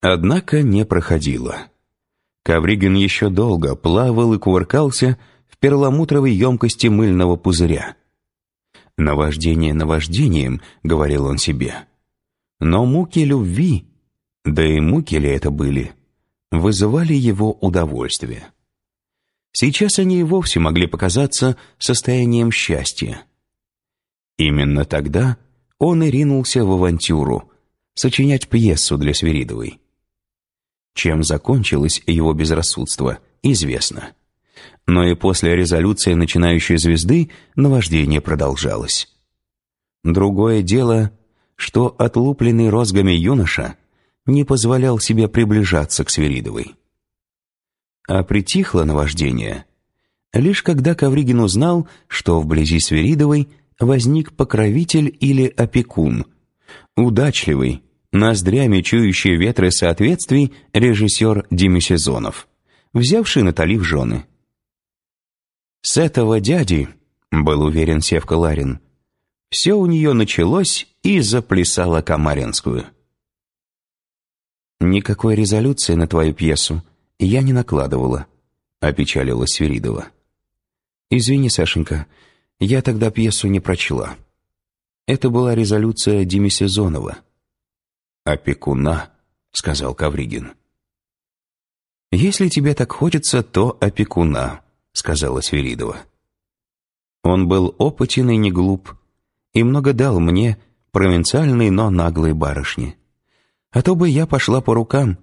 Однако не проходило. Ковригин еще долго плавал и кувыркался в перламутровой емкости мыльного пузыря. «Наваждение наваждением», — говорил он себе. Но муки любви, да и муки ли это были, вызывали его удовольствие. Сейчас они и вовсе могли показаться состоянием счастья. Именно тогда он и ринулся в авантюру, сочинять пьесу для Свиридовой. Чем закончилось его безрассудство, известно. Но и после резолюции начинающей звезды наваждение продолжалось. Другое дело, что отлупленный розгами юноша не позволял себе приближаться к Свиридовой. А притихло наваждение, лишь когда Ковригин узнал, что вблизи Свиридовой возник покровитель или опекун, удачливый, ноздрями чующий ветры соответствий режиссер Демисезонов, взявший Натали в жены. С этого дяди, был уверен Севка Ларин, все у нее началось и заплясало Камаринскую. «Никакой резолюции на твою пьесу я не накладывала», — опечалилась Свиридова. «Извини, Сашенька, я тогда пьесу не прочла. Это была резолюция Демисезонова». «Опекуна», — сказал Кавригин. «Если тебе так хочется, то опекуна», — сказала Свиридова. Он был опытен и не глуп, и много дал мне, провинциальной, но наглой барышне. А то бы я пошла по рукам.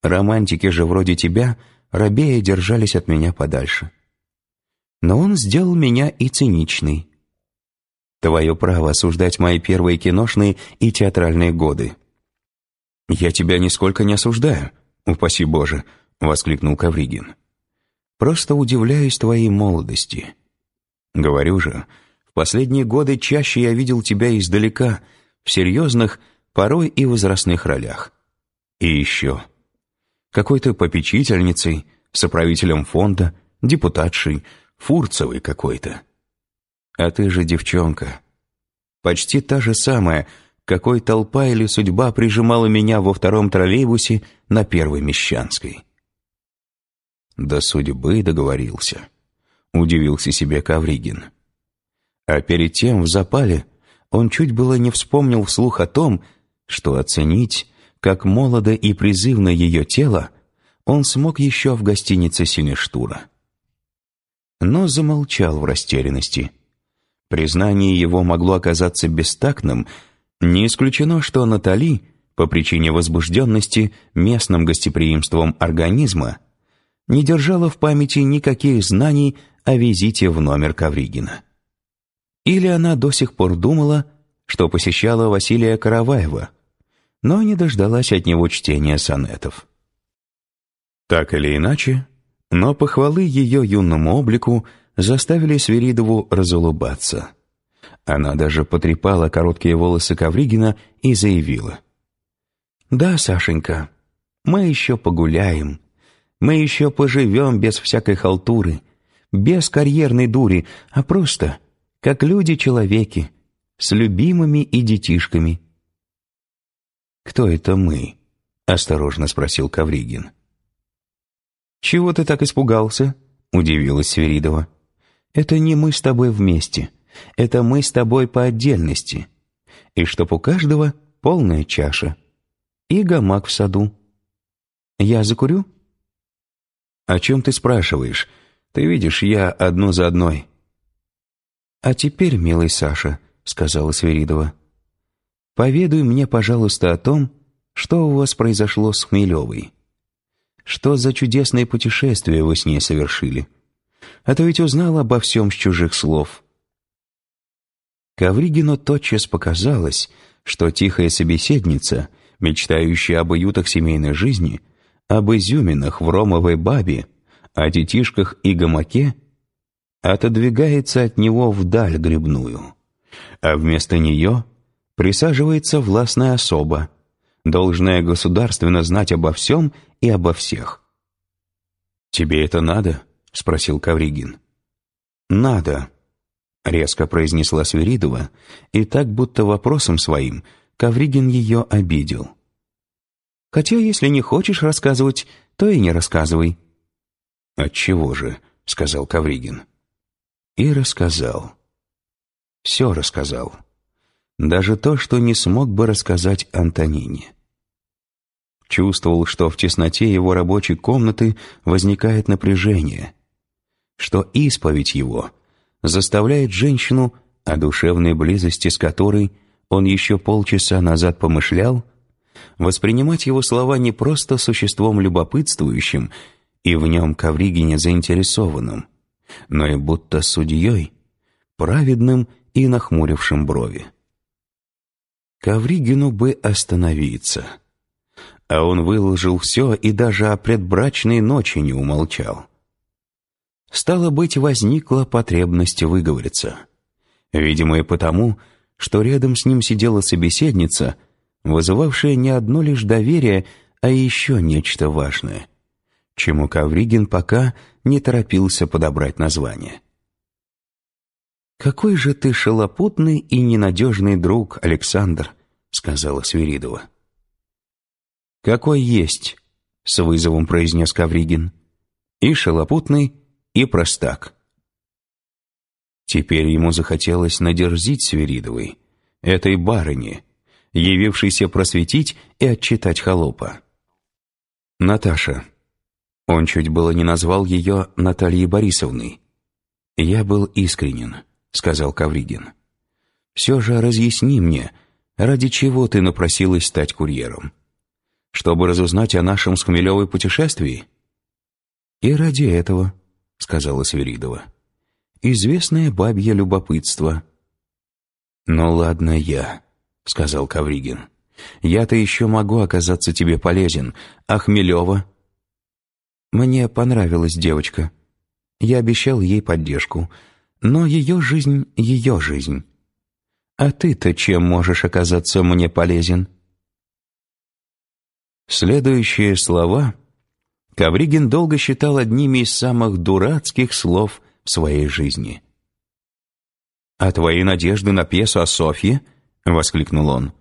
Романтики же вроде тебя, рабея, держались от меня подальше. Но он сделал меня и циничный. Твое право осуждать мои первые киношные и театральные годы. «Я тебя нисколько не осуждаю, упаси Боже», — воскликнул Кавригин. «Просто удивляюсь твоей молодости. Говорю же, в последние годы чаще я видел тебя издалека, в серьезных, порой и возрастных ролях. И еще. Какой-то попечительницей, соправителем фонда, депутатшей, Фурцевой какой-то. А ты же девчонка. Почти та же самая, какой толпа или судьба прижимала меня во втором троллейбусе на Первой Мещанской. До судьбы договорился. Удивился себе Кавригин. А перед тем в запале он чуть было не вспомнил вслух о том, что оценить, как молодо и призывно ее тело, он смог еще в гостинице Синештура. Но замолчал в растерянности. Признание его могло оказаться бестактным, не исключено, что Натали, по причине возбужденности местным гостеприимством организма, не держала в памяти никаких знаний о визите в номер Ковригина. Или она до сих пор думала, что посещала Василия Караваева, но не дождалась от него чтения сонетов. Так или иначе, но похвалы ее юному облику заставили Свиридову разулыбаться – она даже потрепала короткие волосы Ковригина и заявила. «Да, Сашенька, мы еще погуляем. Мы еще поживем без всякой халтуры, без карьерной дури, а просто как люди-человеки, с любимыми и детишками». «Кто это мы?» — осторожно спросил Ковригин. «Чего ты так испугался?» — удивилась Сверидова. «Это не мы с тобой вместе. Это мы с тобой по отдельности. И чтоб у каждого полная чаша. И гамак в саду. Я закурю? О чем ты спрашиваешь? Ты видишь, я одну за одной. А теперь, милый Саша, сказала Сверидова, поведуй мне, пожалуйста, о том, что у вас произошло с Хмелевой. Что за чудесное путешествие вы с ней совершили? А то ведь узнал обо всем с чужих слов. Ковригину тотчас показалось, что тихая собеседница, мечтающая об уютах семейной жизни, об изюминах в ромовой бабе, о детишках и гамаке, отодвигается от него вдаль грибную, а вместо нее присаживается властная особа, должная государственно знать обо всем и обо всех. «Тебе это надо?» — спросил Кавригин. «Надо», — резко произнесла Свиридова, и так будто вопросом своим Ковригин ее обидел. Хотя, если не хочешь рассказывать, то и не рассказывай». «Отчего же?» — сказал Кавригин. И рассказал. Все рассказал. Даже то, что не смог бы рассказать Антонине. Чувствовал, что в тесноте его рабочей комнаты возникает напряжение, что исповедь его заставляет женщину, о душевной близости с которой он еще полчаса назад помышлял, воспринимать его слова не просто существом любопытствующим и в нем Ковригине заинтересованным, но и будто судьей, праведным и нахмурившим брови. Ковригину бы остановиться. А он выложил все и даже о предбрачной ночи не умолчал. Стало быть, возникла потребность выговориться. Видимо, и потому, что рядом с ним сидела собеседница, вызывавшая не одно лишь доверие, а еще нечто важное, чему Ковригин пока не торопился подобрать название. «Какой же ты шалопутный и ненадежный друг, Александр», — сказала Свиридова. «Какой есть», — с вызовом произнес Ковригин. «И шалопутный, и простак». Теперь ему захотелось надерзить Свиридовой, этой барыне, явившейся просветить и отчитать холопа. «Наташа». Он чуть было не назвал ее Натальей Борисовной. «Я был искренен», — сказал Кавригин. «Все же разъясни мне, ради чего ты напросилась стать курьером? Чтобы разузнать о нашем с Хмелевой путешествии?» «И ради этого», — сказала Свиридова известное бабье любопытство». «Ну ладно я», — сказал Кавригин. «Я-то еще могу оказаться тебе полезен, а Хмелева?» Мне понравилась девочка. Я обещал ей поддержку, но ее жизнь — ее жизнь. А ты-то чем можешь оказаться мне полезен?» Следующие слова Кавригин долго считал одними из самых дурацких слов в своей жизни. «А твои надежды на пьесу о Софье?» — воскликнул он.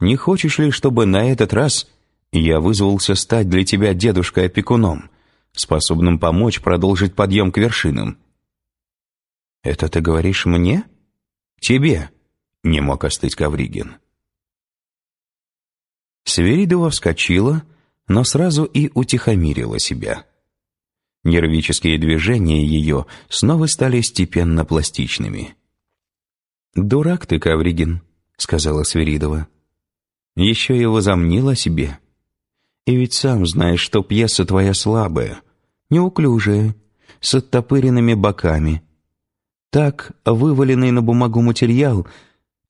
«Не хочешь ли, чтобы на этот раз я вызвался стать для тебя дедушкой-опекуном, способным помочь продолжить подъем к вершинам?» «Это ты говоришь мне?» «Тебе», — не мог остыть Ковригин. Сверидова вскочила, но сразу и утихомирила себя. Нервические движения ее снова стали степенно пластичными. «Дурак ты, Кавригин», — сказала Свиридова. «Еще и возомнила себе. И ведь сам знаешь, что пьеса твоя слабая, неуклюжая, с оттопыренными боками. Так вываленный на бумагу материал,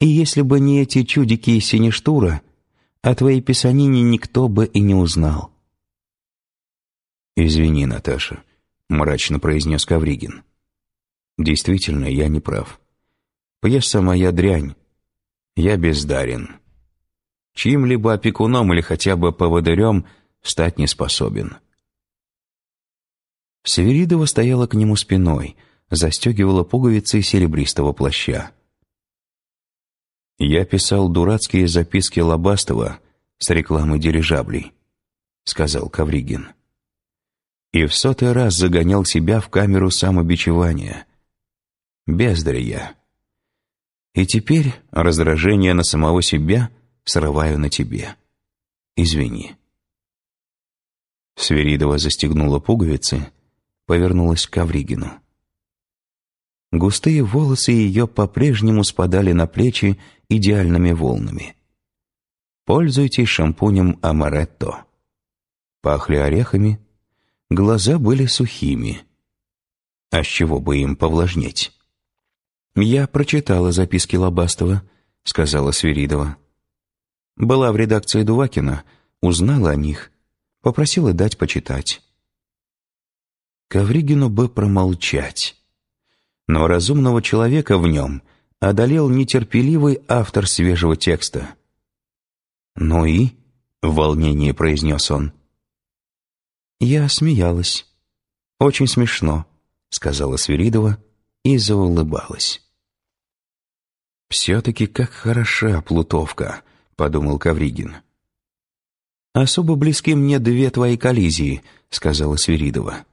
и если бы не эти чудики и синештура, о твоей писанине никто бы и не узнал». «Извини, Наташа», — мрачно произнес Кавригин. «Действительно, я не прав. Пьеса моя дрянь. Я бездарен. Чьим-либо опекуном или хотя бы поводырем стать не способен». Северидова стояла к нему спиной, застегивала пуговицы серебристого плаща. «Я писал дурацкие записки Лобастова с рекламы дирижаблей», — сказал Кавригин и в сотый раз загонял себя в камеру самобичевания. Бездарь я. И теперь раздражение на самого себя срываю на тебе. Извини. Сверидова застегнула пуговицы, повернулась к Ковригину. Густые волосы ее по-прежнему спадали на плечи идеальными волнами. Пользуйтесь шампунем Амаретто. Пахли орехами, Глаза были сухими. А с чего бы им повлажнеть? «Я прочитала записки Лобастова», — сказала Свиридова. «Была в редакции Дувакина, узнала о них, попросила дать почитать». Ковригину бы промолчать. Но разумного человека в нем одолел нетерпеливый автор свежего текста. «Ну и?» — в волнении произнес он. Я смеялась. «Очень смешно», — сказала Свиридова и заулыбалась. «Все-таки как хороша плутовка», — подумал Кавригин. «Особо близки мне две твои коллизии», — сказала Свиридова.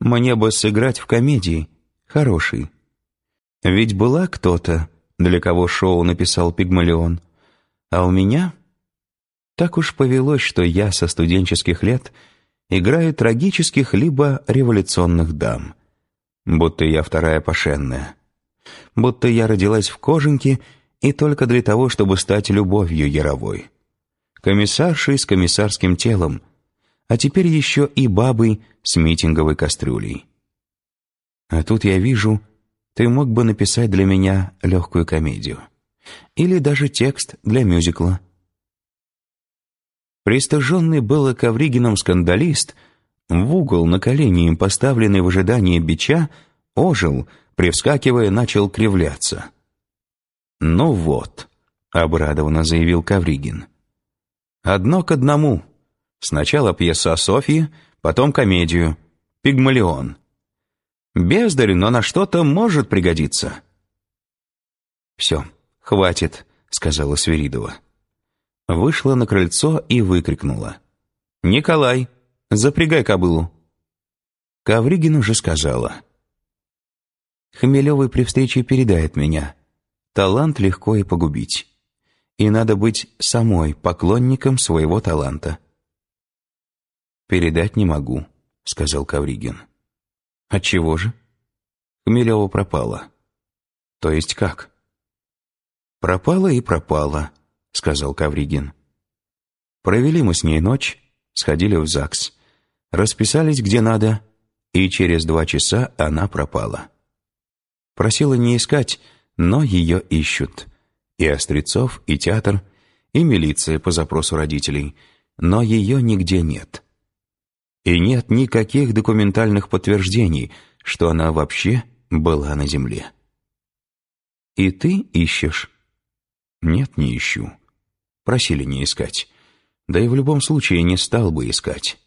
«Мне бы сыграть в комедии, хороший. Ведь была кто-то, для кого шоу написал Пигмалион, а у меня...» Так уж повелось, что я со студенческих лет играю трагических либо революционных дам. Будто я вторая пошенная. Будто я родилась в кожанке и только для того, чтобы стать любовью яровой. Комиссаршей с комиссарским телом, а теперь еще и бабой с митинговой кастрюлей. А тут я вижу, ты мог бы написать для меня легкую комедию. Или даже текст для мюзикла. Пристыженный было Ковригином скандалист, в угол на колени им поставленный в ожидании бича, ожил, привскакивая, начал кривляться. «Ну вот», — обрадованно заявил Ковригин. «Одно к одному. Сначала пьеса о Софье, потом комедию. Пигмалион. Бездарь, но на что-то может пригодиться». «Все, хватит», — сказала Свиридова вышла на крыльцо и выкрикнула. «Николай, запрягай кобылу!» Ковригин уже сказала. «Хмелевый при встрече передает меня. Талант легко и погубить. И надо быть самой поклонником своего таланта». «Передать не могу», — сказал Ковригин. «Отчего же?» Хмелева пропала. «То есть как?» «Пропала и пропала», — сказал Кавригин. Провели мы с ней ночь, сходили в ЗАГС, расписались где надо, и через два часа она пропала. Просила не искать, но ее ищут. И Острецов, и театр, и милиция по запросу родителей, но ее нигде нет. И нет никаких документальных подтверждений, что она вообще была на земле. «И ты ищешь?» «Нет, не ищу. Просили не искать. Да и в любом случае не стал бы искать.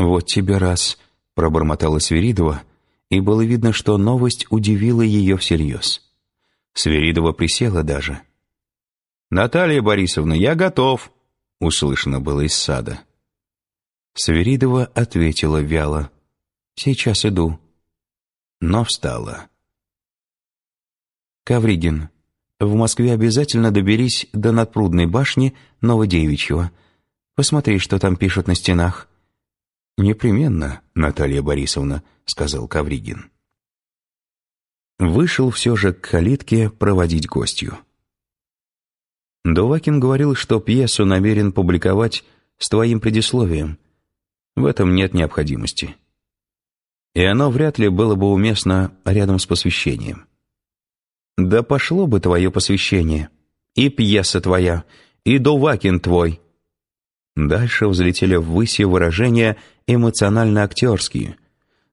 «Вот тебе раз», — пробормотала Свиридова, и было видно, что новость удивила ее всерьез. Свиридова присела даже. «Наталья Борисовна, я готов», — услышано было из сада. Свиридова ответила вяло. «Сейчас иду». Но встала. «Кавригин, в Москве обязательно доберись до надпрудной башни Новодевичьего. Посмотри, что там пишут на стенах». «Непременно, Наталья Борисовна», — сказал Кавригин. Вышел все же к калитке проводить гостью. Дувакин говорил, что пьесу намерен публиковать с твоим предисловием. В этом нет необходимости. И оно вряд ли было бы уместно рядом с посвящением. Да пошло бы твое посвящение. И пьеса твоя, и Дувакин твой. Дальше взлетели ввысь выражения эмоционально-актерские,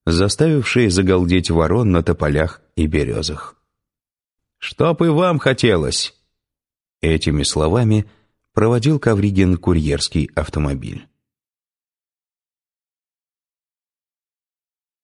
заставившие загалдеть ворон на тополях и березах. «Чтоб и вам хотелось!» Этими словами проводил Ковригин курьерский автомобиль.